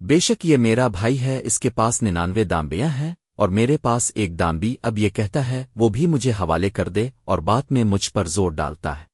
بے شک یہ میرا بھائی ہے، اس کے پاس ننانوے دامبیاں ہیں، اور میرے پاس ایک دامبی اب یہ کہتا ہے، وہ بھی مجھے حوالے کر دے اور بات میں مجھ پر زور ڈالتا ہے۔